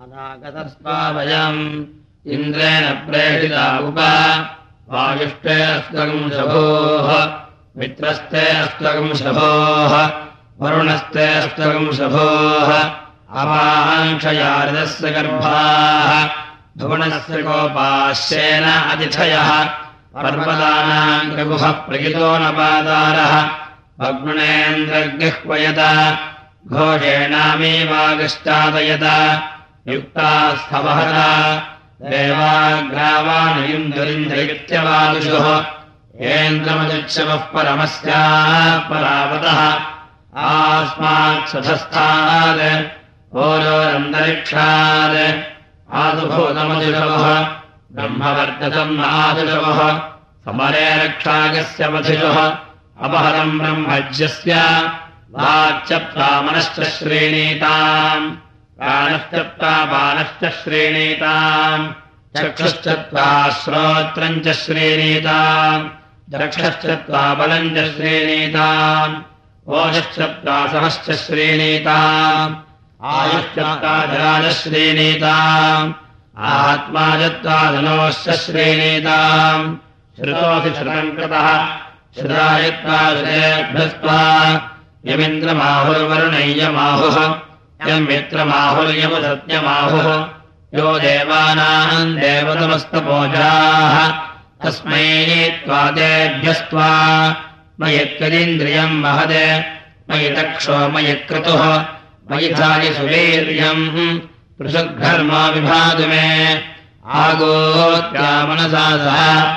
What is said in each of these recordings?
अनागतस्त्वावयम् इन्द्रेण प्रेषिता उप। वायुष्टे अस्त्वगम् शभोः मित्रस्ते अस्त्वगम् शभोः वरुणस्ते अस्त्वगम् शभोः अपाङ्क्षयारिदस्य गर्भाः। भुवनस्य कोपाश्येन अतिथयः। पर्वतानाम् रघुः प्रगितो न पादारः अग्नेन्द्रगृह्वयत घोषेणामेवागश्चादयत युक्ता स्थवहत देवाग्रावाणयुन्दरिन्द्रयुत्यवादुषुः येन्द्रमजुच्छवः परमस्याः परावतः। आस्मात्सधस्थात् ओरोरन्तरिक्षात्। आदुभूतमजुषवः ब्रह्मवर्धतम् आदुषवः। समरे रक्षागस्य मधिषुः। अपहरम् ब्रह्मज्यस्य। वाच्यप्तामनश्च श्रेणीताम् प्राणश्च प्रापानश्च श्रेणीताम्। चक्षुश्च प्राश्रोत्रम् च श्रेणीताम्। दक्षश्च प्राबलम् च श्रेणीताम्। ओषश्च प्रासहश्च श्रेणीताम्। आयुश्च प्राजराजश्रेणीताम् आत्मा च धनोश्च श्रेणीताम्। श्रुतोऽसि श्रुतम् कृतः। श्रुतायत्वा श्रेभ्यस्त्वा यमिन्द्रमाहुर्वरुणय्यमाहुः यम् मित्रमाहुर्यमुसत्यमाहुः यो देवानाम् देवतमस्तपोजाः। तस्मै त्वादेभ्यस्त्वा मयि त्वदिन्द्रियम् महदे। मयि तक्षो मयि क्रतुः मयि धायि सुवीर्यम्। पृषद्घर्मा विभातु मे आगोत्या मनसा सह।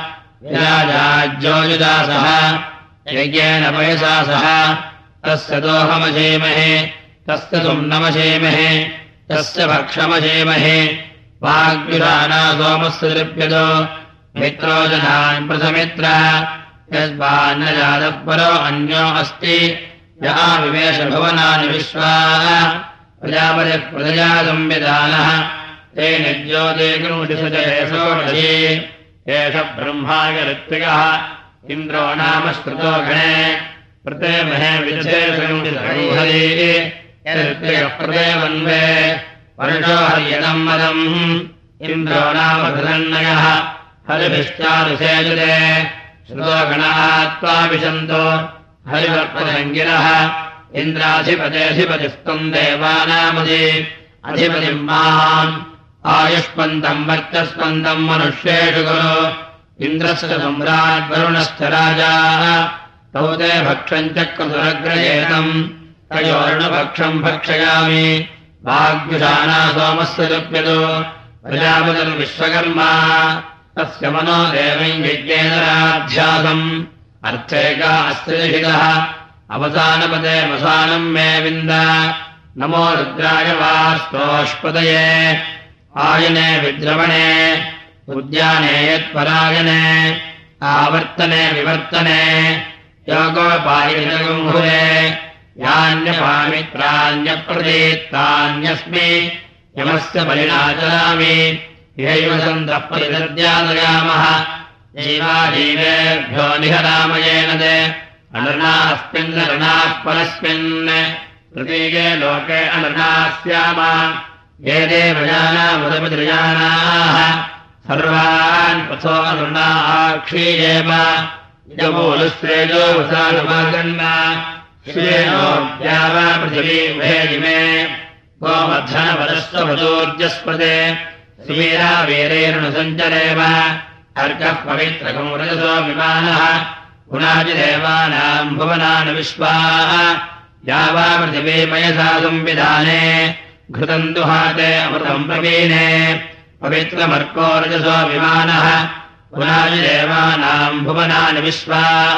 विराजाज्योजुदा सह। यज्ञेन पयसा सह। तस्य दोहमशेमहे तस्य सुम्नमशेमहे तस्य भक्षमशेमहे। वाग्युराना सोमस्य दृप्यतो मित्रो जनान् प्रथमित्र यस्मान्न जातः परो अन्यो अस्ति या विवेशभवनानि विश्वा प्रजापतिः प्रजया संविधानः तेन ज्योतिगुणुषोषे एष ब्रह्माय ऋत्विकः इन्द्रो नाम श्रुतो गणे प्रतेमहे विजयेषुहरिः प्रदेवन्वे वर्षो हर्यदम् मदम्। इन्द्रो नाम धनन्नयः हरिभिश्चारुषेजुरे श्रुतो गणः त्वाभिषन्तो हरिवर्पदङ्गिरः इन्द्राधिपतेऽधिपतिस्तम् देवानामदि अधिपतिम् माम्। आयुष्पन्दम् वर्चस्पन्दम् मनुष्येषु गुरु। इन्द्रस्य सम्राड्वरुणश्च राजाः। तौ ते भक्षम् चक्रसुरग्रयेतम् तयोर्णभक्षम् भक्षयामि। भाग्युषाना सोमस्य लप्यतो प्रजापतिर्विश्वकर्मा। तस्य मनो देवम् यज्ञेनराध्यासम् अर्थेका अस्त्रिहितः। अवसानपदे वसानम् मे विन्द। नमो रुद्राय वास्तोष्पदये। आयने विद्रवणे। उद्याने यत्परायणे। आवर्तने विवर्तने। योगोपायजगुम्भुरे यान्यपामित्रान्यप्रदीत्तान्यस्मि यमस्य बलिनाचरामि यैव सन्तः परिदर्द्यादयामः जीवाजीवेभ्यो निहरामयेन ते। अनृणास्मिन् नृणाः परस्मिन्। प्रतीके लोके अनृणाः स्याम ये देवजानामुदमिदृजानाः सर्वान् पथो अनृणाक्षीयेव यमूलुश्रेजो वसानुमागण्ण श्रेणोऽद्या वा पृथिवीभेजिमे गोमध्वनपदस्वभदोर्जस्पदे सुवीरा वीरेणुसञ्चरेव अर्कः पवित्रकम् रजसो विमानः पुनाजिदेवानाम् भुवनान् विश्वाः या वा पृथिवीमयसा संविधाने, घृतम् दुहाते अमृतम् प्रवीणे पवित्रमर्को रजसो विमानः पुनाजिदेवानाम् भुवनानि विश्वाः।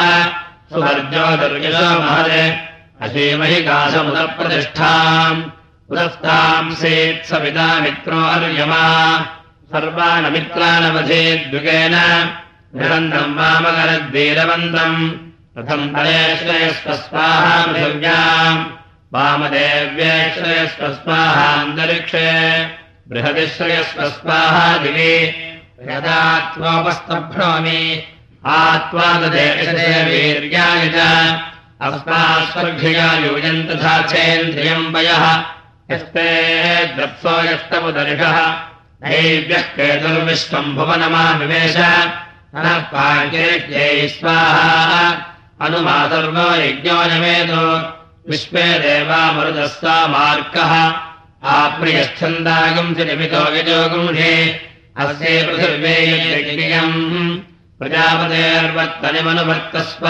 सुवर्जो दुर्यसो महदे असीमहि कासमुदप्रतिष्ठाम् पुरस्ताम् सेत्सविता मित्रो अर्यमा। सर्वानमित्रानवधेद्युगेन। निरन्तम् वामकरद्वीरवन्तम् रथम् तलेश्रयस्वस्वाहा पृथिव्याम् वामदेव्येश्रयस्वस्वाहान्तरिक्षे। बृहदिश्रयस्वस्वाहा दिवि यदा त्वोपस्तभ्नोमि आत्वाददेशे वीर्याय च। अस्मास्वर्घ्या यूयम् तथा चेन्द्रियम् वयः यस्ते द्रप्सो यष्टमुदर्शः। नैव्यः केतुर्विश्वम् भुवनमाविवेश स्वाहा। अनुमातर्वो यज्ञो नमेदो। विश्वे देवामरुदः सा मार्गः। आप्रियच्छन्दागम् च निमितो यजोगुंषे अस्य पृथिव्येयम् प्रजापतेर्वत्तनिमनुवर्तस्व।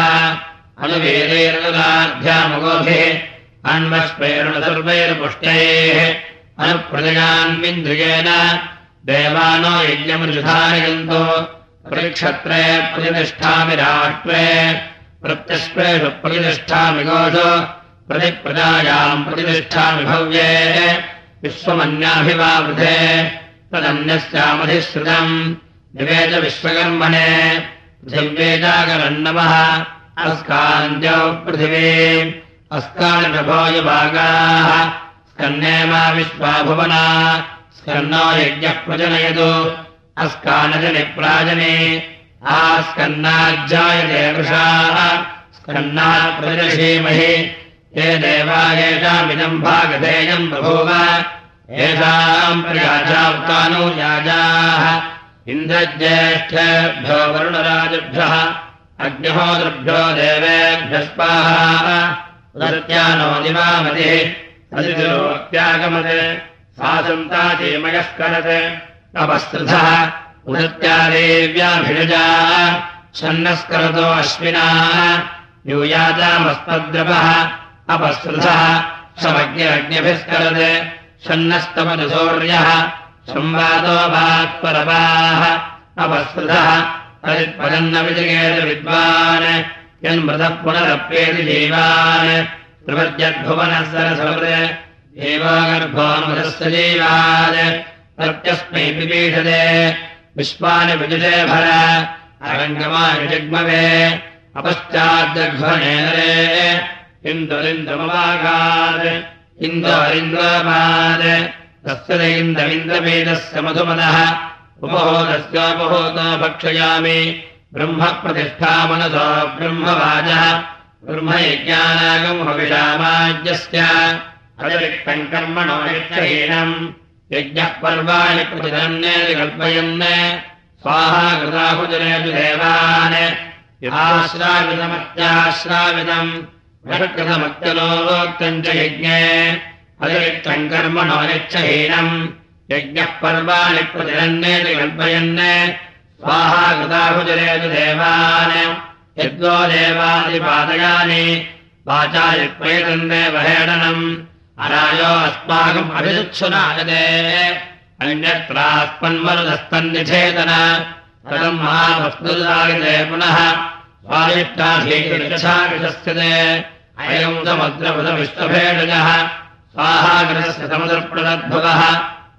अनुवेदैरनुदाध्यामगोभिः अन्वस्पैरुणसर्वैर्पुष्टैः अनुप्रजयान्विन्द्रियेण देवानो यज्ञमृषधारयन्तो प्रतिक्षत्रे प्रतिष्ठामि राष्ट्रे। प्रत्यस्पेषु प्रतिष्ठामि गोषु। प्रतिप्रजायाम् प्रतिष्ठामि भव्ये। विश्वमन्याभिवावृधे। तदन्यस्यामधिश्रुतम् निवेद विश्वकर्मणे पृथिव्येजागरन्नवः अस्कान्द्यौ पृथिवी। अस्कानिभोयुभागाः स्कन्ने मा विश्वाभुवना। स्कन्नो यज्ञः प्रजनयतु। अस्कानजनिप्राजने। आस्कन्नाज्जायते वृषाः। स्कन्नात् प्रदर्शीमहि ये देवा येषामिदम् भागधेयम् बभूव। येषाम् प्रयाजावतानो याजाः इन्द्रज्येष्ठेभ्यो वरुणराजभ्यः अग्निहोदृभ्यो देवेभ्यः स्वाहा उदत्यानो दिवामतिः तदितिरोत्यागमते सा सन्ताचेमयः करत् अपस्तृथः उदत्या देव्याभिषजा छन्नस्करतो अश्विनाः यूयातामस्मद्रवः अपस्तृथः समज्ञरज्ञभिस्करत् छन्नस्तमनुसौर्यः संवादो भात्परवाः अपस्तृतः तदित्पदन्नविजगेत विद्वान् यन्मृतः पुनरप्येति जीवान् एवो गर्भोन्मृतस्य जीवान् प्रत्यस्मै पिपीषते विश्वानि विजुषे भर अरङ्गमानि जग्मवे अपश्चाद्दघ्वनेरे इन्दुरिन्द्रमवागात् इन्दोरिन्द्रमात् तस्य इन्द्रमिन्द्रवेदस्य मधुमदः उपहोदस्योपहोतो भक्षयामि। ब्रह्मप्रतिष्ठामनसो ब्रह्मवाजः ब्रह्मयज्ञानागम् हविषामाज्यस्य अतिरिक्तम् कर्मणो यक्षहीनम्। यज्ञः पर्वाणि प्रतिधन्येति कल्पयन् स्वाहा कृताहुजनेषु देवान्। यथाश्रावितमत्याश्रावितम्। कृतमत्यलोक्तम् च यज्ञे अतिरिक्तम् कर्मणो यच्छहीनम् यज्ञः पर्वाणि प्रतिरन्नेति कल्पयन् स्वाहा कृताहुजनेषु देवान्। यद्वो देवादिपादयानि वाचा यत्प्रेतन्देव हेडनम् अरायो अस्माकम् अभिजुत्सुनायते अन्यत्रास्मन्मरुदस्तन्निषेतन तदम् महावस्तुदायते पुनः। स्वादिष्टाधीकृतसाविशस्यते अयम् समुद्रपदविश्वभेडजः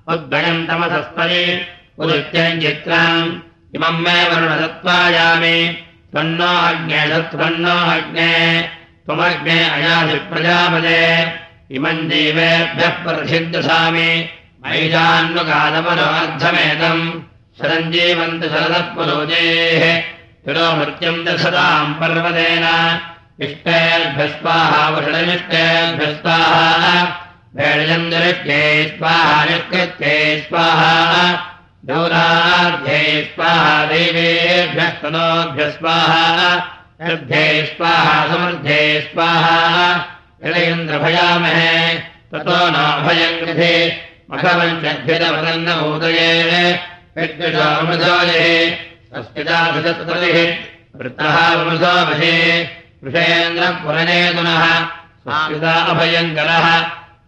उद्भयम् तमसस्तरे उदित्यम् चित्रम्। इमम् मे वरुणदत्त्वायामि। त्वन्नो अग्ने सत्त्वन्नो अग्ने। त्वमग्ने अयाधिप्रजापदे इमम् देवेभ्यः प्रथिद्यसामि मैजान्नुकादपरोऽर्धमेदम् शरञ्जीवन्त शरदत्पुरोजेः तिरो मृत्युम् दशताम् पर्वतेन इष्टेभ्यस्वाहा वृषणमिष्टेभ्यस्वाहा भेडजन्दरिभ्यै स्वाहा निष्कृत्यै स्वाहा स्वाहा देवेभ्यः स्वाहा स्वाहा स्वाहा हृदयन्द्रभयामहे ततो नाभयम् वृत्तः वृथोभे वृषेन्द्रपुरनेतुनः संस्कृता अभयङ्करः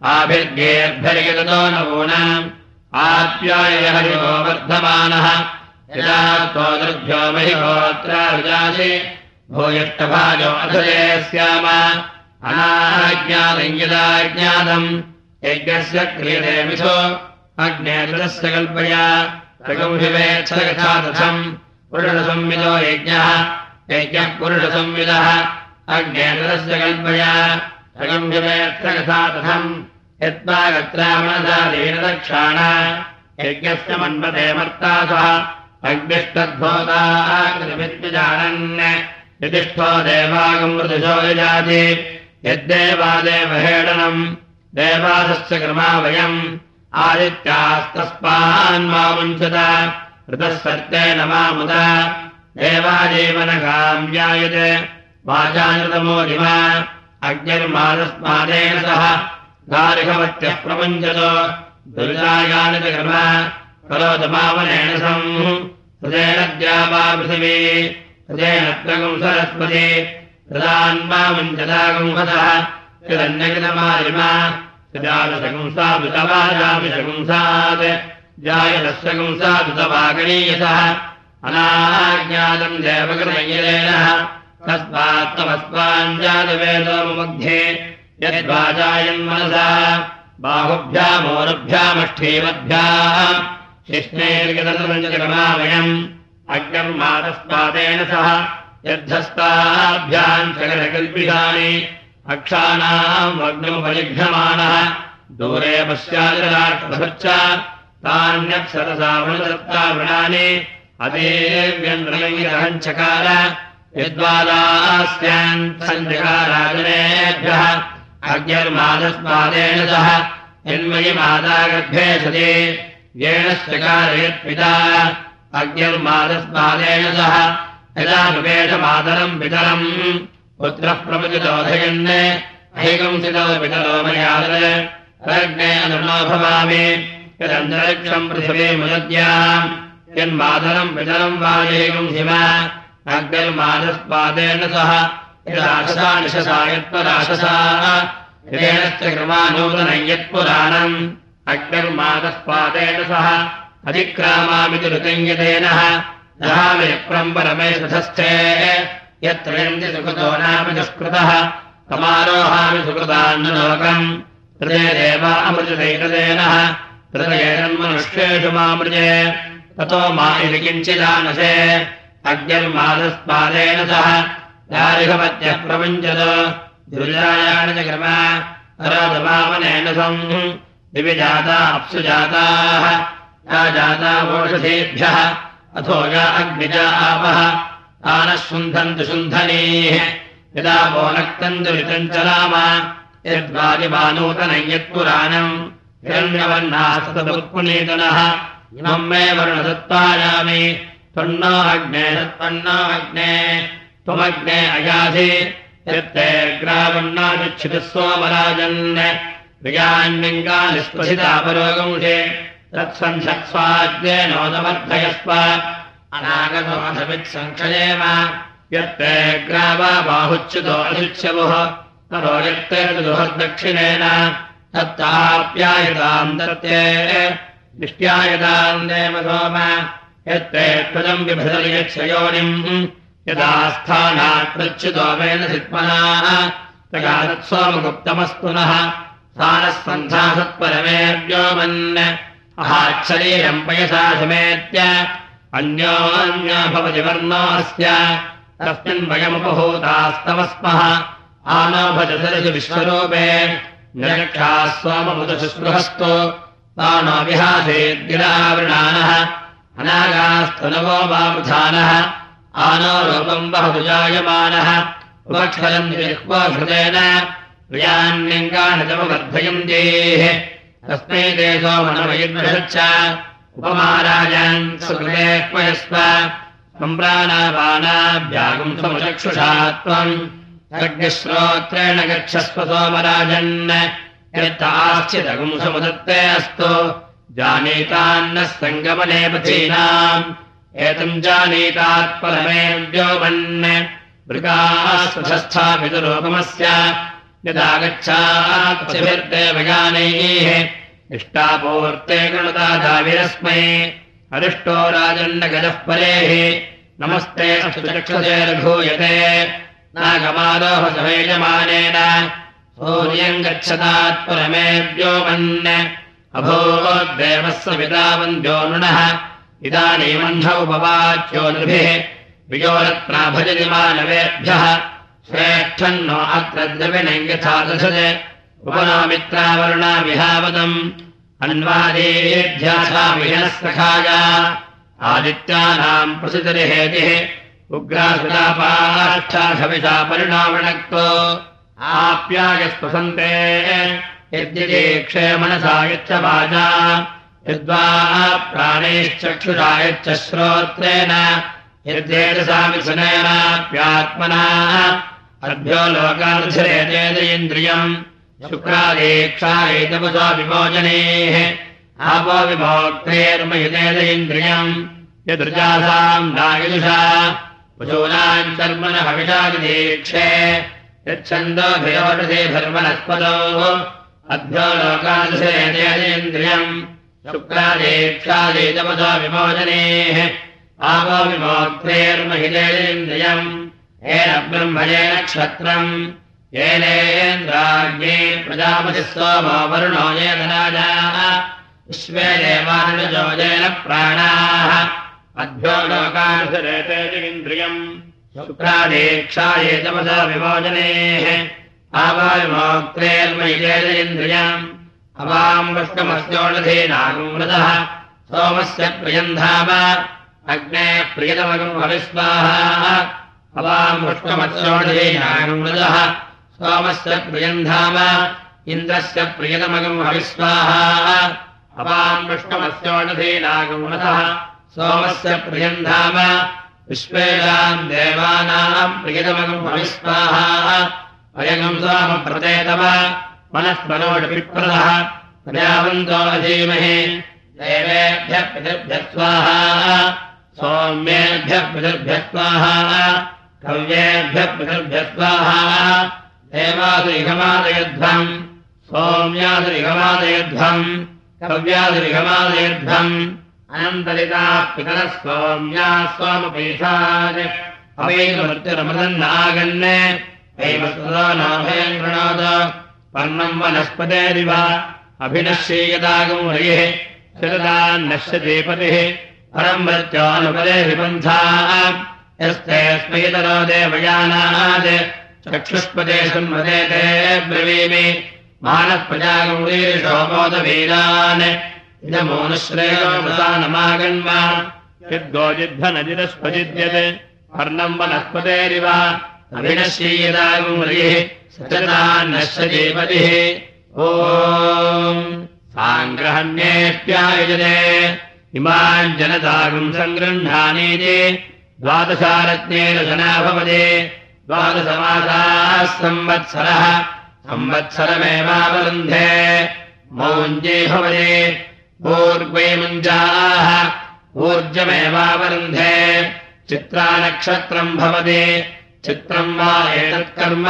आभिर्गेऽभ्यर्गतो नवूनाम् आप्यायः यो वर्धमानः। अनाज्ञातम् यदा ज्ञातम् यज्ञस्य क्रियते मिथो अग्नेतुलस्य कल्पया। पुरुषसंविदो यज्ञः यज्ञः पुरुषसंविदः अग्नेतुलस्य कल्पया प्रगंहिवेत्सयथा तथम् यत्त्वा गत्रामणदादीनदक्षाण यज्ञस्य मन्मते मर्ता सः अग्निष्टद्भोताकृतविद्विजानन् यतिष्ठो देवागमृदशो यजाति यद्देवादेवहेडनम् देवासस्य क्रमा वयम् आदित्यास्तस्मान्मामुञ्चत ऋतः सर्तेन मामुद देवाजीवनकाम्यायत् वाचानृतमोदिमा अग्निर्मादस्मादेन सह गारिकवत्यः प्रपञ्चतो दुर्गायानि च क्रम करोतमावनेन सम् हृदेन द्यावा पृथिवी हृदेन त्वगुं सरस्वती हृदान्मामुञ्चदागुंहतः चिरन्यकृतमारिमा जामिषगुंसात् जायदस्यगुंसादुतवागणीयसः अनाज्ञातम् देवकृतयेन तस्मात्तमस्माञ्जातवेदोमुमध्ये यद्वाजायन्मनसा बाहुभ्यामोरुभ्यामष्ठीमद्भ्याम् शिष्णैर्गतमावयम् अग्निर्मातस्मादेन सह यद्धस्ताभ्याम् सकलकल्पितानि अक्षाणाम् अग्निमुपलिघ्यमाणः दूरे पश्चादिराष्ट्रभच्च तान्यप्सरसावृणदत्तावृणानि अदेव्यन्द्रयिरहञ्चकार यद्वादास्यान् सञ्जकाराजनेभ्यः अग्निर्मादस्मादेन सह यन्मयि माता गर्भे सति येणश्चकारयत्पिता अग्निर्मादस्मादेन सह यदा विवेशमातरम् पितरम् पुत्रः पितरो मयादरग्ने अनुर्नो भवामि यदन्तरिक्षम् पृथिवीमुदद्याम् यन्मातरम् पितरम् वायैकंसिम अग्निर्मादस्मादेन सह। यदाशसा निशसा यत्पराशसा हिरेणश्च क्रमानूतनम् यत्पुराणम् अग्निर्मादस्पादेन सह। अधिक्रामामिति ऋतङ्गतेन दहामिप्रम् परमे सुधस्थे। यत्रयन्ति सुकृतो नाम दुष्कृतः। समारोहामि सुकृतान्नलोकम् हृदय देवा अमृजदैकदेन हृदयेन्मनुष्येषु मामृजे। ततो मा इति किञ्चिदानसे अग्निर्मादस्पादेन सह। दारिहपत्यः प्रपञ्चत दुर्जायाण च क्रम। अराधमामनेन सम् दिवि जाता या जाता वोषधेभ्यः। अथो या अग्निजा आपः। तानः शुन्धन्तु शुन्धनीः। यदा वोनक्तन्तु ऋतञ्चलाम यद्वादिमानूतनम् यत्पुराणम् हिरण्यवर्णास्तदुत्पुनीतनः इमम् मे वर्णदत्तायामि त्वन्नो अग्ने तत्त्वन्नो अग्ने त्वमग्ने अयाधि यत्ते ग्रावन्नादिच्छितः सोमराजन् विजान्यङ्गानिस्पशितापरोगंशे तत्सन्धक्स्वाद्येनोदमर्थयस्व अनागतोऽधवित्सङ्क्षयेम यत्ते ग्रावा बाहुच्युतो अशुच्यवुः तरो यत्ते दुहर्दक्षिणेन तत्ताप्यायताम् दत्ते निष्ट्यायताम् देव सोम यत्ते त्वजम् विभजयच्छयोनिम् यदा सित्मनाः तगा तत्सोमगुप्तमस्तु नः। स्थानः सन्धासत्परमेव्योमन् अहाच्छरीरम् पयसा समेत्य। अन्योन्यो भवति वर्णोऽस्य तस्मिन् वयमुपभूतास्तव स्मः आनो भजसरसि विश्वरूपे। निरक्षाः सोममुदशुस्पृहस्तु तानो विहासेद्गिरावृणानः अनागास्तु नवो जिह्वाघृतेन प्रियान्यङ्गाणजमवर्धयन्तेः तस्मै ते सोमनमयुर्वषच्च उपमाराजान् सुकृते क्वयस्व। सम्प्राणापानाभ्यागम् समुचक्षुषा त्वम्। यज्ञश्रोत्रेण गच्छस्व सोमराजन्। यत्ताश्चिदगुम् समुदत्ते अस्तु जानीतान्नः सङ्गमने पथीनाम् एतम् जानीतात्परमेव्योमन् मृगास्थापितुलोकमस्य यदागच्छात्भिर्देवगानैः इष्टापूर्ते गणता दाविरस्मै अरिष्टो राजन्नगजः परेः। नमस्ते अष्टचक्षसे रघूयते। नागमारोह समेजमानेन सूर्यम् गच्छतात्परमेव्योमन् अभूद्देवः सविता वन्द्यो नृणः। इदानीमह्नौ उपवाच्यो नृभिः। वियोरत्नाभजति मानवेभ्यः श्रेष्ठन्नो अत्र द्रविणम् यथा दशते उपनामित्रावरुणा विहावदम्। सखाय आदित्यानाम् प्रसितरिहेतिः। उग्रासुरापाष्ठाघविषा परिणामणक्तो आप्यायस्पसन्ते यच्च श्रोत्रेण यद्वेदसामिथुनेनाप्यात्मना अभ्यो लोकानुसरेतेन्द्रियम् शुक्रादेक्षा एतपसा विमोचनेः आपो विभोक्तेर्मयुतेद इन्द्रियम् यदृजासाम् नायुषा पशूनाम् कर्मण हविषादिदीक्षे यच्छन्दोभयोषधे धर्मनस्पदो अभ्यो लोकानुसरेतेन्द्रियम् शुक्रादेक्षादेतपसा विमोचनेः आपो विभोक्तेर्महितेन्द्रियम् येन ब्रह्मणेन क्षत्रम्। येनेन्द्राज्ञे प्रजापतिः सोमो वरुणो येन राजाः। विश्वे देवानुजोजेन प्राणाः। अभ्यो लोकानुसरेतेन्द्रियम् शुक्रादेक्षाये तपसा विमोचनेः आवाविमोक्तेर्मयिजेन्द्रियम् अवाम् वष्टमस्योषधीनागुमृतः सोमस्य प्रियन्धाम। अग्ने प्रियतमगम् हविस्वाहा अवाम् वष्टमस्योषधीनागुमृतः सोमस्य प्रियन्धाम। इन्द्रस्य प्रियतमगम् हविस्वाहा अवाम् वृष्टमस्योषधीनागुमृतः सोमस्य प्रियन्धाम। विश्वेषाम् देवानाम् प्रियतमगम् हविस्वाहा अयगम् सोमप्रतेतव मनःस्मरोडपिप्रदः प्रजावन्तो अधीमहि। देवेभ्यः पितृभ्यः स्वाहा सौम्येभ्यः पितृभ्यः स्वाहा कव्येभ्यः पितृभ्यः स्वाहा देवादिगमादयध्वम् सौम्यादिगमादयध्वम् कव्यादिगमादयध्वम् अनन्तरिता पितरः सौम्या सोमपीठात् नाभयम् पर्णम् वनस्पतेरिव अभिनश्येयदागम् हरिः शरदान्नश्यते पतिः। परम् मृत्योनुपदे विपन्था यस्तेऽस्मैतरो देवयानात्। चक्षुष्पदे संवदेते ब्रवीमि। मानःप्रजागौरीशोमोदवीरान् इदमोनुश्रेयोमृतानमागन्म यद्गोजिध्वनजिरस्पजिद्यत् पर्णम् वनस्पतेरिव अभिनश्येयदागुमरिः सचतान्नश्यतीपतिः ओ साङ्ग्रहण्येष्ट्यायुजते इमाम् जनतागुम् सङ्गृह्णानीति द्वादशारत्नेन जना भवति द्वादशमासाः संवत्सरः संवत्सरमेवावरुन्धे मौञ्जे भवति पूर्वे मुञ्जाः। ऊर्जमेवावरुन्धे चित्रानक्षत्रम् भवति चित्रम् वा एतत्कर्म?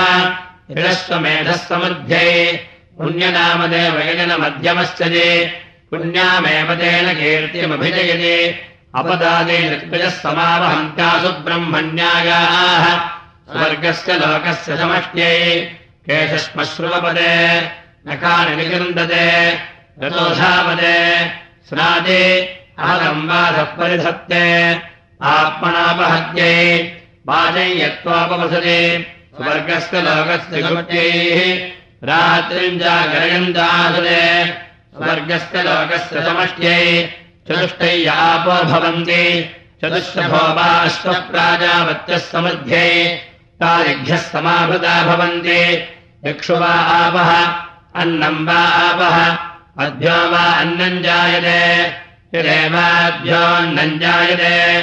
हिरस्वमेधः समृद्ध्ये पुण्यनामदेव यजनमध्यमश्च ये पुण्यामेव तेन कीर्तिमभिजयते। अपदादे ऋग्भजः समावहन्त्यासु ब्रह्मण्यागाः स्वर्गस्य लोकस्य समष्ट्यै केशश्मश्रुवपदे। निकृन्दते रतोधापदे स्नादे। अहदम्बाधः परिधत्ते। आत्मनापहत्यै यत्त्वापवसते स्वर्गस्य लोकस्य गुप्त्यैः रात्रिम् जागरयन्तासते स्वर्गस्य लोकस्य समष्ट्यै चतुष्टै आपो भवन्ति। चतुष्टभो वा अश्वप्राजावत्यः समृद्ध्यै तादिभ्यः समाभृता भवन्ति। दिक्षु वा आपः अन्नम् वा आपः अभ्यो वा अन्नम् जायते। यदेवाभ्योऽन्नम् जायते।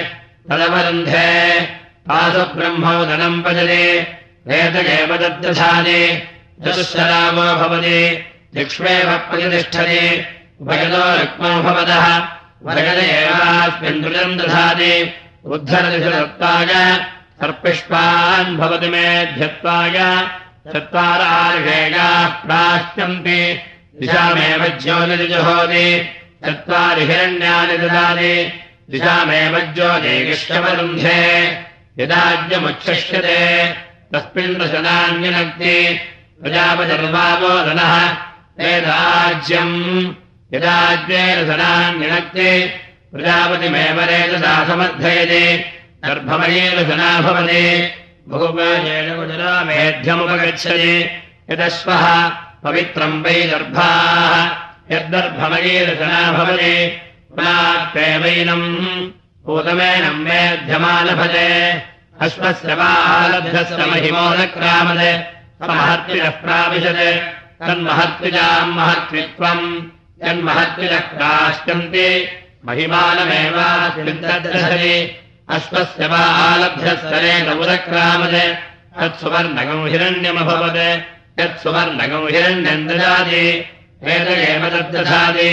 तदवरुन्धे तासु ब्रह्मोदनम् पजते वेदगेव दद्दधाति चतुःशरावो भवति दिक्ष्वेव प्रतिष्ठति उभयतो रुक्मो भवतः दृजम् दधाति उद्धरदिशदत्ताय सर्पिष्पान् भवति मेध्यत्वाय चत्वारार्हेगाः प्राश्यन्ति दिशामेव ज्योतिर्जुहोति चत्वारि हिरण्यानि ददाति दिशामेव ज्योतिगिष्टवरुन्धे यदाज्यमुच्छिष्यते तस्मिन् दशनान्यनक्ति प्रजापतिर्वावोदनः वेदाज्यम् यदाज्येरसनान्यनक्ति प्रजापतिमेव रेतसा समर्थयति। गर्भमयेरसना भवति बहुपेन मेध्यमुपगच्छति यदश्वः पवित्रम् वै गर्भाः। यद्दर्भमयेरसना भवति पुनात्वैनम् पूतमेनम् मेध्यमालभते अश्वस्य वा आलब्धस्य महिमोदक्रामत् समहर्तिनः प्राविशत्। तन्महत्विजाम् महत्वित्वम् यन्महत्विजः काश्चन्ति महिमानमेवादर्शति अश्वस्य वा आलभ्यस्तरेण उदक्रामद तत्सुवर्णगौ हिरण्यमभवत् यत्सुवर्णगौ हिरण्यम् ददाति। एत एव तद्दधाति।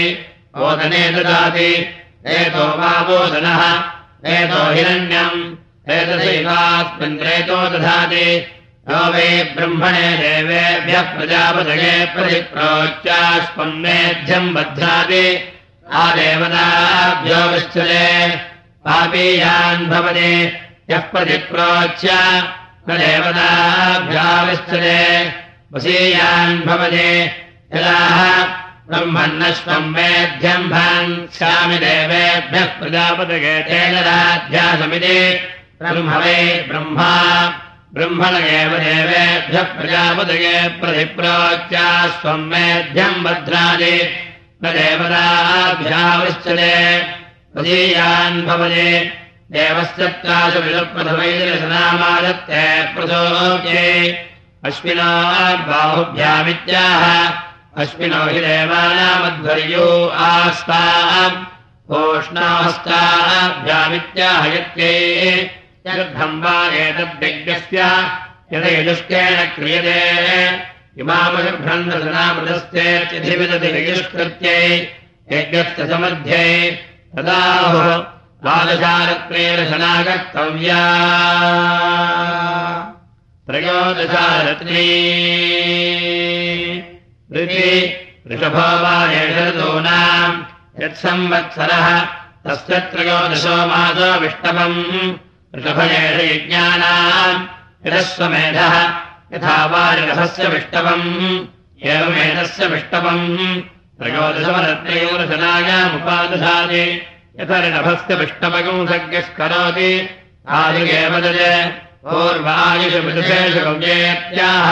ओदने ददाति एतो वा वोदनः एतो हिरण्यम्। रेतो दधाति। यो वै ब्रह्मणे देवेभ्यः प्रजापदये प्रतिप्रोच्यास्पन्नेध्यम् बध्नाति आदेवताभ्यो विश्चले पापीयान् भवति। यः प्रतिप्रोच्य न देवताभ्याविश्चले वशीयान् भवति। यदाः ब्रह्मन्नश्वम् मेध्यम् भान् स्यामि देवेभ्यः प्रजापदये तेन राध्यासमिति ब्रह्म वै ब्रह्मा ब्रह्मण एव देवेभ्यः प्रजापदये प्रतिप्रोच्या स्वम् मेध्यम् भद्रादि न देवताभ्याविश्चते प्रदीयान् भवति। देवश्चत्रासु विदप्रथमैदर्शनामादत्ते प्रसोचे अश्विना बाहुभ्यामित्याह अश्विनो हि देवानामध्वर्यो आस्ताम् ओष्णाहस्ताभ्यामित्याह यत्ये गर्भम् वा एतद्यज्ञस्य यदेजुष्केण क्रियते। इमामशभ्रन्दनामृतस्तेत्यधिविदति यजुष्कृत्यै यज्ञस्य समध्ये। तदाहुः द्वादशारत्नेरशनागर्तव्या त्रयोदशारत्नी ऋषभो वा एषदूनाम् यत्संवत्सरः तस्य त्रयोदशो मासो विष्टमम् ऋषभयेष यज्ञानाम् यदस्वमेधः यथा वारिरथस्य विष्टवम् एवमेधस्य विष्टवम् त्रयोदशमरत्नयोरशनायामुपादधाति यथा ऋणभस्य विष्टवगुंसज्ञः करोति आयुगेव दज पूर्वायुषमृषेषगव्येत्याह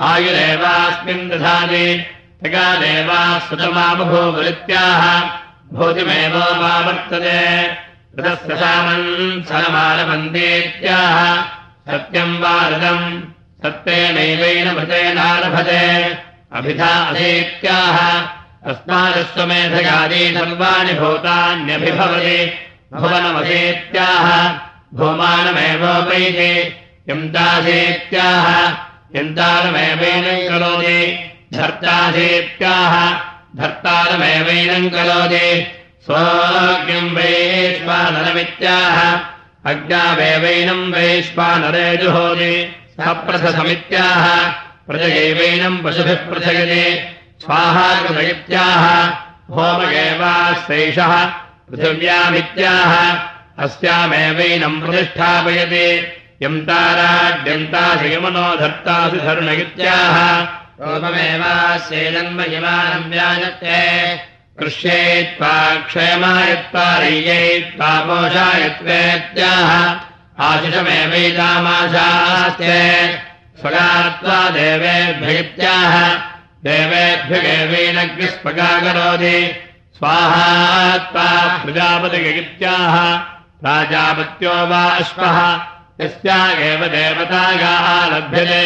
आयुरेवास्मिन् दधाति। तगादेवाः सुतमाबभूवृत्याह भूतिमेवोपावर्तते ऋतस्य सामन् सनमानमन्देत्याह सत्यम् वा ऋतम् सत्येनैवेन मृतेनारभते अभिधा अधेत्याह तस्मादस्वमेधगादी सर्वाणि भूतान्यभिभवति। भुवनमधेत्याह भूमानमेवोपैति। यम् दासेत्याह यन्तारमेवैनम् करोति धर्ताधेत्याह धर्तारमेवैनम् करोति स्वाज्ञम् वैश्वानरमित्याह अज्ञावेवैनम् वैश्वानरे जुहोति सप्रथसमित्याह प्रजयैवैनम् पशुभिः पृथयति स्वाहाकृतयित्याह होमगेवाश्रैषः पृथिव्यामित्याह अस्यामेवैनम् प्रतिष्ठापयति यम् ताराड्यन्तासयमनो धर्तासु धर्णयित्याह रूपमेवास्यैजन्मयमानम् व्याजते। कृष्येत्वा क्षयमायत्वा रय्यैत्वा पोषायत्वेत्याह आशिषमेवैतामाशास्ते स्वगात्वा देवेभ्यगित्याह देवेभ्यगेवैनग्निस्पगा करोति स्वाहात्वा प्रजापतिगित्याह प्राजापत्यो वा अश्वः यस्या एव देवतागाः लभ्यते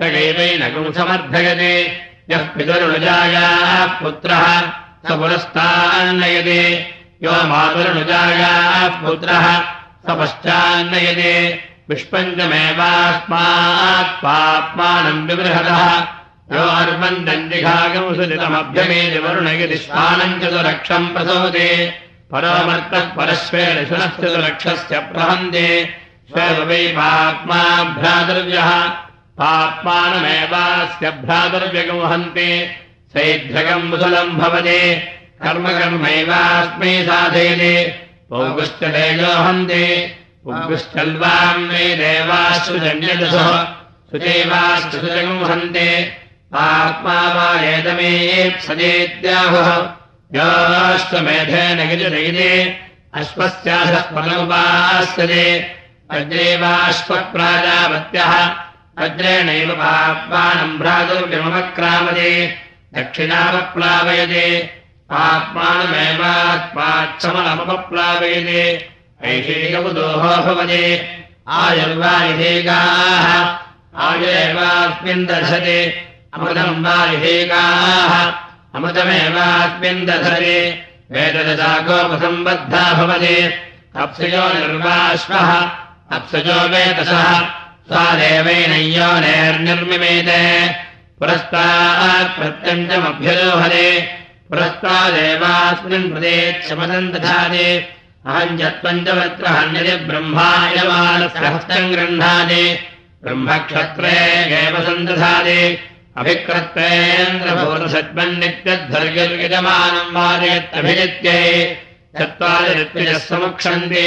तगैवैनगुम् समर्थयति। यः पितरुणुजायाः पुत्रः स पुरस्तान्नयति यो मातुरुणुजायाः पुत्रः स पश्चान्नयति विष्पञ्चमेवास्मात् पाप्मानम् विबृहतः। यो अर्वन्दन्दिघागम् सुनितमभ्यमेति वरुणयति श्वानम् चतुरक्षम् प्रसोति परश्वेन शुनः चतुरक्षस्य प्रहन्ति स्वेव वै पाप्मा भ्रातृव्यः पाप्मानमेवास्य भ्रातृव्यगंहन्ति सैध्रगम् मुसलम् भवति कर्मकर्मैवास्मै साधयति। पौगुश्च तेजोहन्ति पुगुश्चल्वाम् मे देवास्तु सुजगंहन्ति आत्मा वा गिरिदयिते अश्वस्याधः पदमुपास्यते अग्रेवाश्वप्राजापत्यः अग्रेणैव पाप्मानम् भ्रातुर्व्यमक्रामते दक्षिणावप्लावयते आत्मानमेवात्माक्षमलमपप्लावयते ऐषेकमुदोहो भवति। आयुर्वायुधेगाः आयुरेवास्मिन् दर्शते अमृतम् वा विहेकाः अमृतमेवास्मिन् दधरे वेददशाकोपसम्बद्धा भवति। अप्सयो निर्वाश्वः अप्सजो वेदसः सा देवैनय्यो नेर्निर्मिमेते। पुरस्तात् प्रत्यञ्चमभ्यलोहरे पुरस्तादेवास्मिन् दधाति अहम् च त्वञ्चवत्रहन्यति ब्रह्मायमानस्य हस्तम् गृह्णाति ब्रह्मक्षत्रे एव सन्दधाति अभिक्रत्वेन्द्रभूतसद्मन्नित्यध्वर्गर्यजमानम् वादयत्यभिजित्यै। चत्वारित्यजः समुक्षन्ति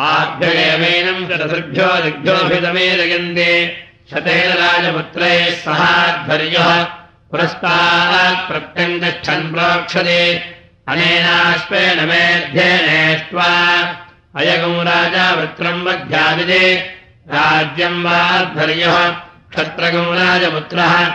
आभ्यगेवैनम् चतुर्भ्यो दिग्भ्योऽभितमेदयन्ति शतेन राजपुत्रैः सहाध्वर्यः। पुरस्तात् प्रत्यङ्गच्छन् प्रोक्षते। अनेनाश्वेन मेध्येनेष्ट्वा। अयगौ राजा वृत्रम् वध्यादिजे राज्यम् वाध्वर्यः। क्षत्रगौ राजपुत्रः।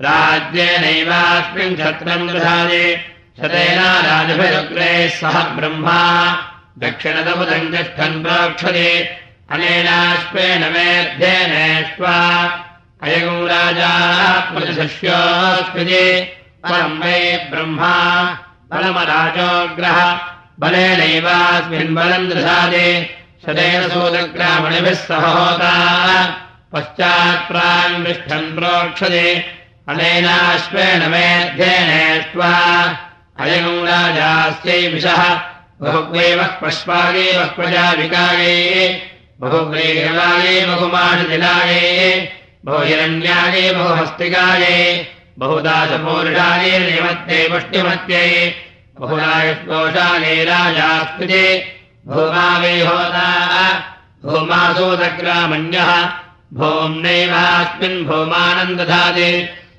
राज्येनैवास्मिन् क्षत्रम् गृहादे शतेन राजभिरुग्रे सह ब्रह्मा दक्षिणदमुदम् तिष्ठन् प्रोक्षते। अनेनाश्वेन मेध्येनेष्ट्वा अयगौ राजा प्रतिशिष्योऽस्मिति परम् वै ब्रह्मा बलमराजोग्रह। बलेनैवास्मिन् बलम् दृशादे शतेन सूदग्रामणिभिः सह होता। पश्चात्प्राङ्ष्ठन् प्रोक्षते। अनेनाश्वेन मेध्येनेष्ट्वा अयगौ राजास्यै विशः बहुग्रेवः पश्वागेवः प्रजाविकागे बहुग्रेवागे बहुमाणदिलागे बहु हिरण्यागे बहुहस्तिकागे बहुदासपूरुषागे निमत्ये पुष्टिमत्यै बहुरायकोशागे राजास्कृते भूमावे होता भूमासूदग्रामण्यः। भूम्नैवास्मिन् भूमानन्दधाति।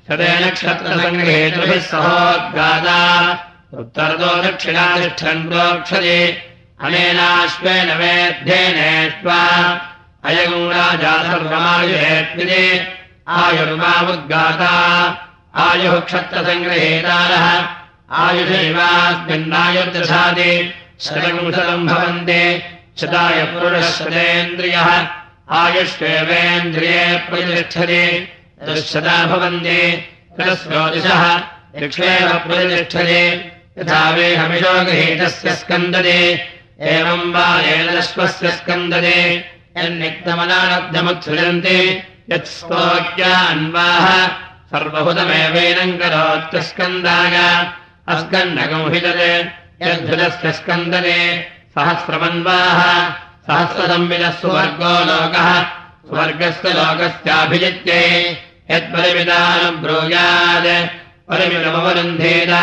शतेन क्षत्रसङ्ग्रहेतुभिः सहोद्गाता उत्तरतो दक्षिणातिष्ठन् प्रोक्षति। अनेनाश्वेन वेद्येनेष्वा। अयगम् राजा सर्वमायुरेत्मिने आयुः क्षत्रसङ्गृहीतारः। आयुषैवास्मिन्नायुर्दशादि शतम् शतम् भवन्ति शताय पुरुषदेन्द्रियः आयुष्वेवेन्द्रिये प्रतिष्ठति। दुःशता भवन्ति। कृतस्रोदिशः दक्षेव प्रतिष्ठते। यथा वेहमिषो गृहीतस्य स्कन्दते एवम् वा एलश्वस्य स्कन्दते यन्निक्तमनानब्धमुत्सृजन्ति यत् स्तोक्या अन्वाः करोत्यस्कन्दाय अस्कन्नगंहितते यद्धुतस्य स्कन्दते सहस्रमन्वाः सहस्रसंविदः सुवर्गो लोकः स्वर्गस्य लोकस्याभिजित्ये यत्परिमितानुब्रूयात् परिमितमवरुन्धेत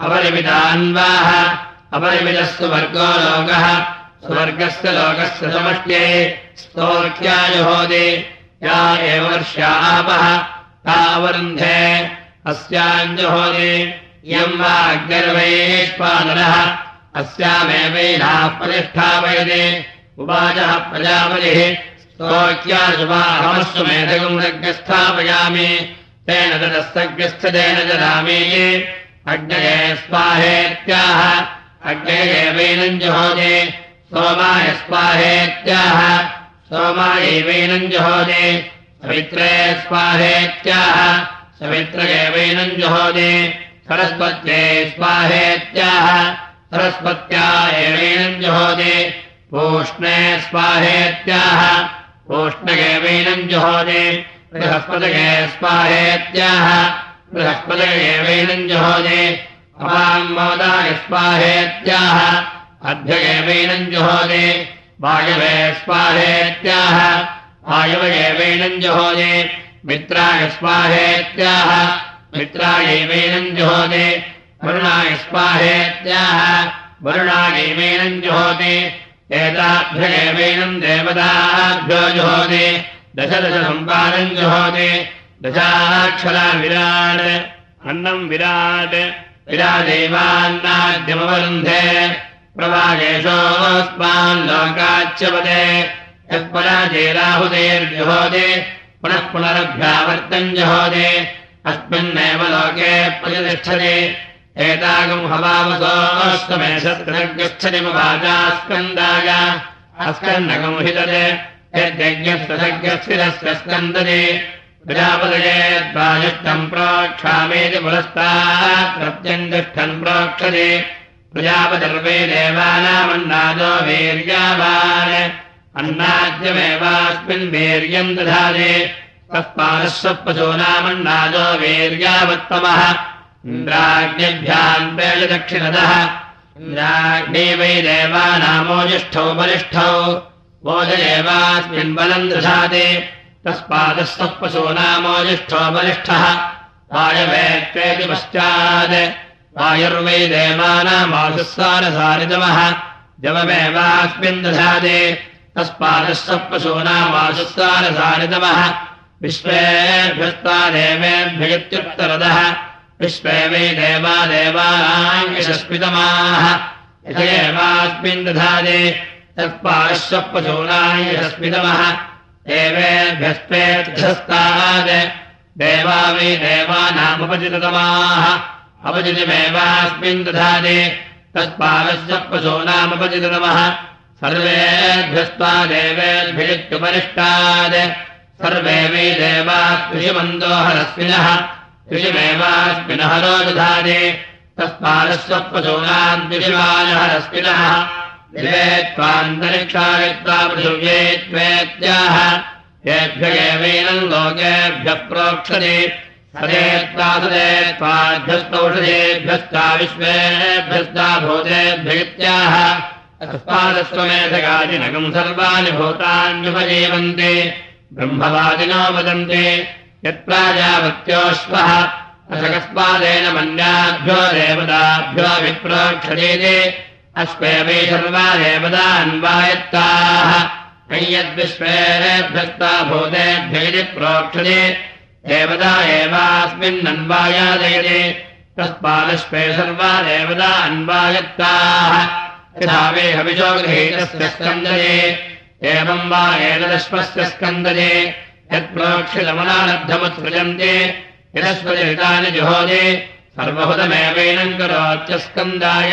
अपरिमितान्वाः अपरिमितः सुवर्गो लोकः। स्वर्गस्य लोकस्य समष्ट्ये स्तोर्क्याजुहोदे या एव वर्ष्या आपः। ता अवरुन्धे। अस्याञ्जुहोदे। इयम् वा अग्निर्वैष्पानरः अस्यामेवैनाः प्रतिष्ठापयते। उवाचः प्रजापतिः स्तोक्याशुभाहमस्तु मेधगम् रज्ञस्थापयामि तेन तदस्तज्ञस्थतेन ददामि अग्नये स्वाहेत्याह। अग्नयेवैनम् जुहोदे सोमाय स्वाहेत्याह। सोमायैवैनम् जुहोदे सवित्रे स्वाहेत्याह। सवित्रयेवैनम् जुहोदे सरस्वत्ये स्वाहेत्याह। सरस्वत्या एवैनम् जुहोदे पूष्णे स्वाहेत्याह। पूष्णगेवैनम् जुहोदे बृहस्पतये स्वाहेत्याह बृहस्पतयेवैनम् जुहोदे अपाङ्मोदाय स्वाहेत्याह अध्यगेवैनम् जुहोदे वायवे स्वाहेत्याह वायवयेवैनम् जुहोदे मित्राय स्वाहेत्याह मित्रायैवैनम् जुहोदे वरुणाय स्वाहेत्याह वरुणायैवैनम् जुहोदे एताभ्यगेवैनम् देवताभ्यो जुहोदे दशदशसम्पादम् जुहोदे दशाक्षरा विराट् अन्नम् विराट् विरादेवान्नाद्यमवरुन्धे प्रवागेशोऽस्मान् लोकाच्यपदे यत्पराजेराहुतेर्जुहोदे पुनः पुनरभ्यावर्तम् जुहोदे अस्मिन्नेव लोके प्रतिष्ठते एतागम् हितते यद्यज्ञस्तज्ञस्थिरस्य स्कन्दते प्रजापदयेद्वायुष्टम् प्रोक्षामेति पुरस्तात् प्रोक्षते। प्रजापतिर्वे देवानामन्नादो वीर्यावान्। अन्नाद्यमेवास्मिन् वीर्यम् दधाति। तस्मानः स्वपशूनामन्नादो वीर्यावत्तमः। इन्द्राज्ञभ्याम् दक्षिणतः इन्द्राग्ने वै देवानामोजिष्ठौ बलिष्ठौ। बोधयेवास्मिन् बलम् दधाति तस्मादः पशूनामोजिष्ठो बलिष्ठः वायवेत्वेति पश्चात्। वायुर्वै देवानामाशुस्सारसारितमः जवमेवास्मिन् दधाति तस्मादः पशूनामाशुस्सारसारितमः विश्वेभ्यस्ता देवेभ्यत्युत्तरदः विश्वे वै देवा देवानाङ्गशस्मितमाः यथेवास्मिन् दधाति तत्पार्श्वपशूनाङ्गशस्मितमः देवेभ्यस्तेभ्यस्तात् देवा वै देवानामुपचिततमाः अपचितिमेवास्मिन् दधाति। तत्पालस्यपशूनामुपचिततमः सर्वेभ्यस्त्वा देवेभ्यत्युपरिष्टात् सर्वे वै देवा कृषिमन्दोहरस्मिनः ऋषिमेवास्मिनहरो दधाति। तस्मादस्वपशूनाम् द्विषिमानहरस्मिनः दिवे पृथिव्ये त्वेत्याह येभ्य लोकेभ्यः प्रोक्षते। सदेत्वा सदे त्वाभ्यस्तौषधेभ्यस्ता विश्वेभ्यस्ता भूतेभ्यत्याह तस्मादस्वमेधगादिनगम् सर्वाणि भूतान्युपजीवन्ते। ब्रह्मवादिनो वदन्ते यत्प्राजावत्योऽश्वः। अशकस्मादेन मन्याभ्यो देवताभ्यो विप्रोक्षते अश्वे वै सर्वा देवता अन्वायत्ताः यद्विश्वेभ्यस्ता भूतेभ्य प्रोक्षते। देवता एवास्मिन्नन्वायादयते तस्मादश्वे सर्वा देवता अन्वायत्ताः यथा वे हविजो गृहीतस्य स्कन्दये एवम् वा एतदश्वस्य स्कन्दये यत्प्रोक्षितमनालब्धमुत्सृजन्ते यदस्वजहितानि जुहोदे सर्वहुतमेवैनम् करोत्यस्कन्दाय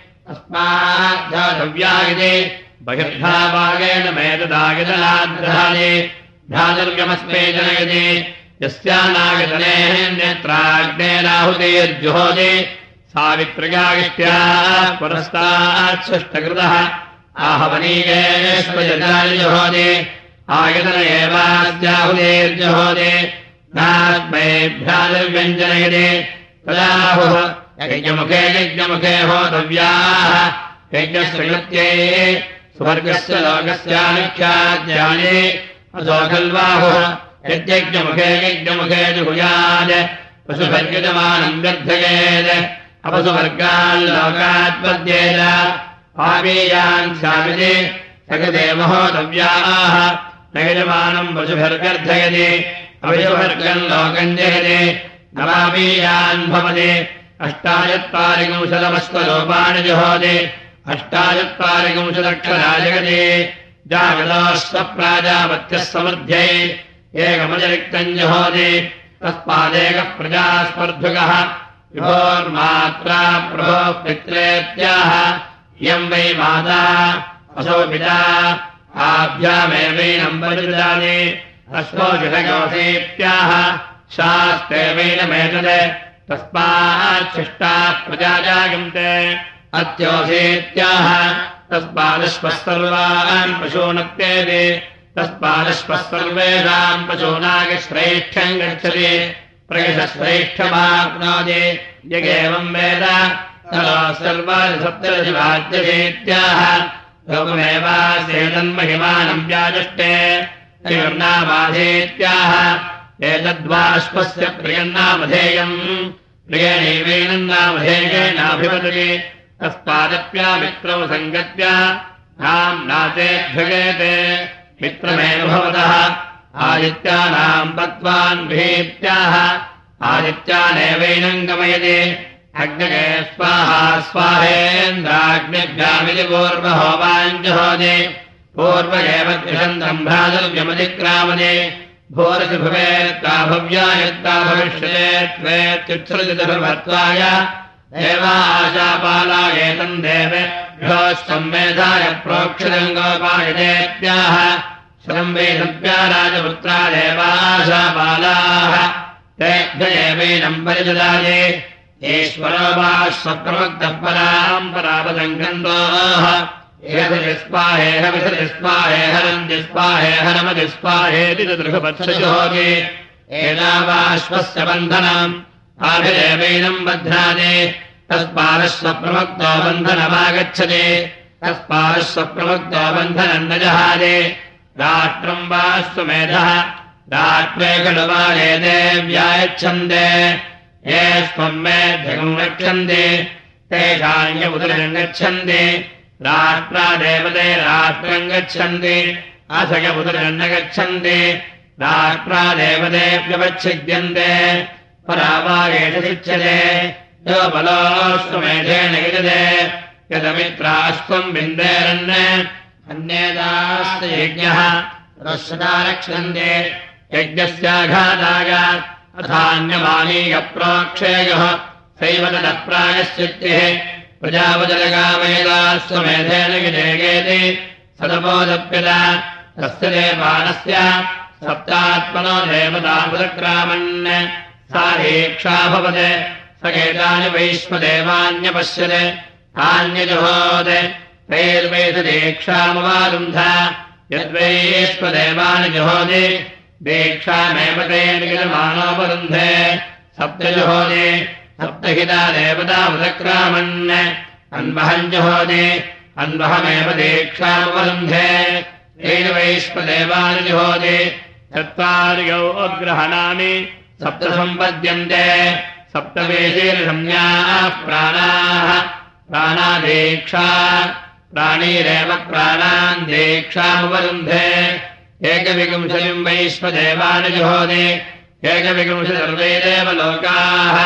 अस्माद्धातव्यागिते बहिर्धावागेण मेददागितनाद्धाने धातुर्गमस्मे जनयति यस्यानागतनेत्राग्नेराहुतेर्जुहोदे सावित्र्यागिष्ट्या पुरस्ताच्छुष्टकृतः आहवनीगेष्वजनायुहोदे आगतन एवास्याहुतेर्जुहोदे नास्मेभ्यादिर्व्यञ्जनयते तदाहुः यज्ञमुखे यज्ञमुखे होतव्याः। यज्ञस्य स्वर्गस्य असो खल्वाहुः यज्ञमुखे जुहुयात्। पशुभर्गजमानम् व्यर्थयेत् अपसुवर्गान् लोकात्पद्येत पापीयान् स्यामिति सगदेवहोतव्याः नैजमानम् पशुभिर्गर्धयति। अभिवर्गम् लोकम् जयते। नवामीयान् भवति अष्टाचत्वारिकंशदमस्वरूपाणि जुहोति अष्टाचत्वारिकंशदक्षरा जगति जागतोऽश्वप्राजापत्यः समृद्ध्यै एकमतिरिक्तम् जुहोति तस्मादेकः प्रजास्पर्धुकः विभोर्मात्रा प्रभो पित्रेत्याह। इयम् वै माता असौ पिता। आभ्यामेवैनम् परिददाति अश्वोषिषगोषेत्याह शास्त्रेवैनमेतत् तस्माच्छिष्टाः प्रजा जागन्ते अत्योषेत्याह तस्मादश्वः सर्वान् पशूनक्तेति। तस्मादश्वः सर्वेषाम् पशूनागश्रेष्ठम् गच्छति। प्रयशश्रेष्ठमाप्नोति यगेवम् वेद। सर्वाणि सप्तदशिवाद्यशेत्याह लोकमेवासेतन्महिमानम् व्याजुष्टे। नामाधेत्याह एतद्वाश्वस्य प्रियन्नामधेयम् प्रियणैवेनन्नामधेयेनाभिवदति तस्मादप्या मित्रौ सङ्गत्या। नाम् नाचेभ्यगेते मित्रमेव भवतः। आदित्यानाम् तत्त्वान् भीत्याः आदित्यानेवैनम् गमयति अग्नगे स्वाहा स्वाहेन्द्राग्निभ्यामिति पूर्वहोवाञ्जहोदे। पूर्व एव द्विषन्तम् भ्रातव्यमतिक्रामदे भोरसि भवेत्ता भव्यायत्ता भविष्यते त्वेत्युत्सृजितभर्त्वाय देवाशापालायेतम् देवेभ्योः संवेधाय प्रोक्षितम् गोपायतेत्याह श्रम् वेदव्या राजपुत्रा देवाशापालाः। तेभ्य परिददाये ईश्वरो वा स्वप्रमुक्तः पराम् परापदङ्गन्दोः एतदिस्पाहेह विसदिस्पाहेह नन्दिस्पाहेह नमदिस्पाहेति दृढवत्सजोगे एनावाश्वस्य बन्धनम्। बध्नादे तस्पारस्वप्रमुक्तो बन्धनमागच्छति। तस्पारस्वप्रमुक्तो बन्धनम् न जहादे राष्ट्रम् वा स्वमेधः राष्ट्रे खलु वा ये देव्यायच्छन्दे। ये स्वम् मेध्यगम् रक्षन्ति तेषाम् य उदरम् गच्छन्ति राष्ट्रादेवते राष्ट्रम् गच्छन्ति असयमुदरन्न गच्छन्ति। राष्ट्रादेवतेऽप्यवच्छिद्यन्ते परावागेषुच्यते यो बलोऽश्वमेधेन युजते यदमित्राश्वम् बिन्देरन् अन्येदास्त यज्ञः रश्वता रक्षन्ते। यज्ञस्याघाताय अथान्यमानीयप्रोक्षेयः सैव तदप्रायश्चित्तिः प्रजापजलगामेदाश्वमेधेन विजयगेति सदपोदप्यत तस्य देवानस्य सप्तात्मनो देवतामुदक्रामन् सा दीक्षा भवत् स एतानि वैश्वदेवान्यपश्यत् तान्यजुहोत् तैर्वेददीक्षामवारुन्ध यद्वैश्वदेवानि जुहोति दीक्षामेव तैर्यजमानोपरुन्धे सप्तजुहोति सप्तहिता देवतामुदक्रामन् अन्वहञ्जुहोति अन्वहमेव दीक्षामवरुन्धे तेन वैश्वदेवानि जुहोति चत्वार्यौ अग्रहणानि सप्त सम्पद्यन्ते सप्तवेशीर्षम्याः प्राणाः प्राणादीक्षा प्राणीरेव प्राणान् दीक्षामवरुन्धे एकविंशतिम् वैश्वदेवानि जुहोति एकविंशतिर्वैरेव लोकाः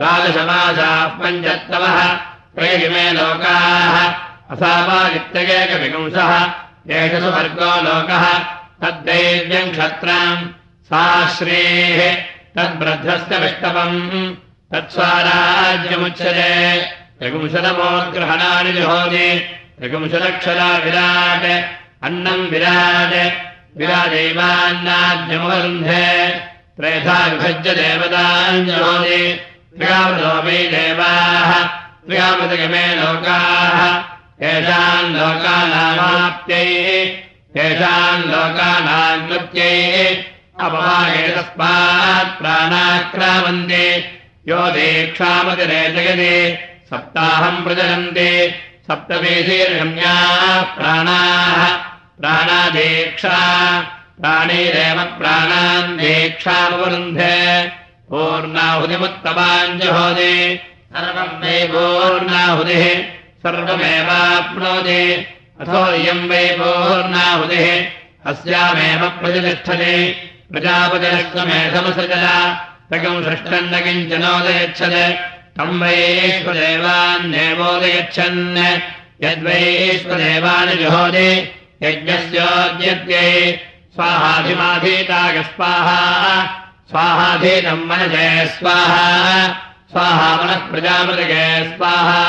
द्वादशमासाः पञ्चत्तमः त्रयिमे लोकाः। असावादित्यगेकविंशः एष सुवर्गो लोकः। तद्दैव्यम् क्षत्राम् सा श्रेः। तद्ब्रद्धस्य विष्टपम्। तत्स्वाराज्यमुच्यते। त्रिपुंशतमोद्ग्रहणानि जुहोति। त्रिपुंशदक्षरा विराट् अन्नम् विराट्। विराजैवान्नाद्यमवरुन्धे त्रेधा विभज्य देवताञ्जहोति त्रियामृतो वै देवाः त्रियामृतगमे लोकाः येषाम् लोकानामाप्त्यै येषाम् लोकानाम् अपवाये तस्मात् प्राणाक्रामन्ते यो दीक्षामतिरेजयति सप्ताहम् प्रचलन्ति सप्तवीशीर्गम्याः प्राणाः प्राणादीक्षा प्राणीरेव प्राणान् दीक्षामवरुन्धे पूर्णाहुतिमुत्तमाञ्जहोति सर्वम् वै पूर्णाहुतिः। सर्वमेवाप्नोति। अथो इयम् वै पूर्णाहुतिः। अस्यामेव प्रतिष्ठति। प्रजापतिरश्वमेधमसृजला तकम् सृष्टन्न किञ्चनोदयच्छत् तम् वैश्वदेवान्नेवोदयच्छन् यद्वैश्वदेवानि जुहोति। यज्ञस्योद्यत्यै। स्वाहाधिमाधीतागस्वाहा स्वाहाधीतम् मनजे स्वाहा। स्वाहा मनः प्रजापतिगे स्वाहा।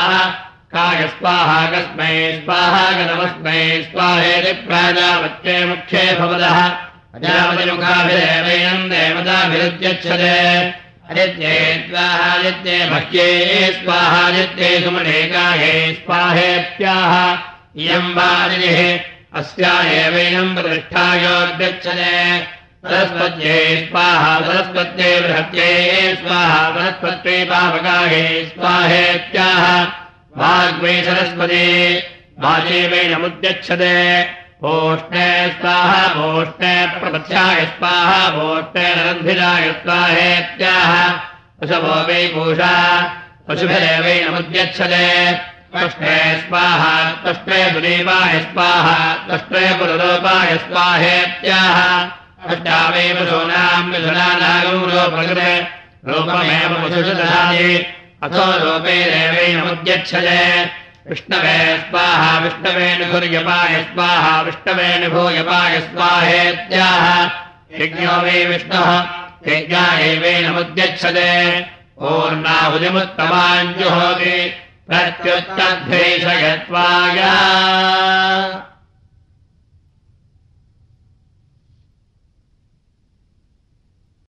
कागस्वाहा कस्मै स्वाहा गतमस्मै स्वाहेति प्राजापत्ये मुख्ये भवदः प्रजापतिमुखाभिदेवैनम् देवताभिरुद्यच्छते अदित्ये स्वाहादित्ये भक्ये स्वाहादित्ये सुमणेकाये स्वाहेत्याह इयम् वादिनिः अस्या एवैनम् प्रतिष्ठायोद्यच्छते स्वाहा सरस्वत्यै बृहत्यै स्वाहा सरस्वत्यै पावकाये स्वाहेत्याह। वाग्वै सरस्वती वाचेवैनमुद्यच्छते भोष्णे स्वाहा भोष्णे प्रपथ्याय स्वाहा भोष्णे नरन्धिराय स्वाहेत्याह। पशवो वै पूषा पशुभिरेवैनमुद्यच्छते त्वष्टे स्वाहा त्वष्टे दुरीपाय स्वाहा त्वष्टे पुरुरूपाय स्वाहेत्याह अष्टावै पशूनाम् विधुनानागौरो प्रकृते। रूपमेव वसुषु ददाति अथो रूपे देवेनमुद्यच्छते। विष्णवे स्वाहा स्वाहा विष्णवेऽनुभूयपाय स्वाहेत्याह। यज्ञो वै विष्णुः यज्ञा एवेनमुद्यच्छते ओर्णाहुतिमुत्तमाञ्जुहोति प्रत्युत्तद्वेषयत्वाय